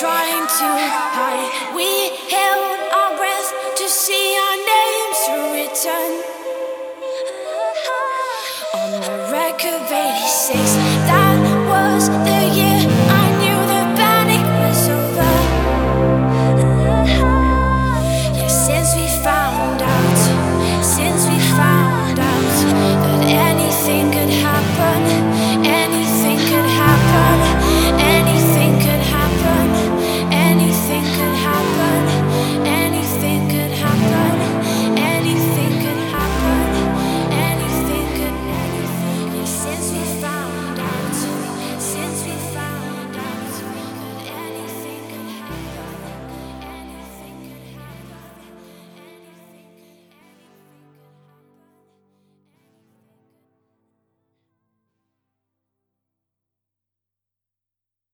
trying to hide. We held our breath to see our names written on the record of 86.